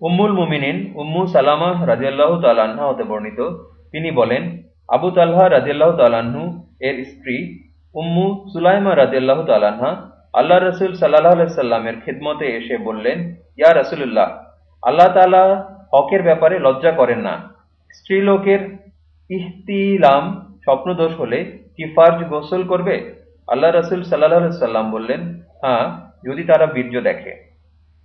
উম্মুল মুমিনিন উম্মু সালামা রাজিয়াল্লাহ তাল্লাহা হতে বর্ণিত। তিনি বলেন, আবু তাল্লাহা রাজিয়াল্লাহ তাল্লাহ্ন এর স্ত্রী উম্মু সুলাইমা রাজিয়াল্লাহ তাল্লাহা আল্লাহ রসুল সাল্লাহ সাল্লামের খিদমতে এসে বললেন, ইয়া রসুল্লাহ আল্লাহ তালা হকের ব্যাপারে লজ্জা করেন না। স্ত্রীলোকের ইহতিলাম স্বপ্নদোষ হলে কি ফার্জ গোসল করবে? আল্লাহ রসুল সাল্লাহ সাল্লাম বললেন হ্যাঁ যদি তারা বীর্য দেখে।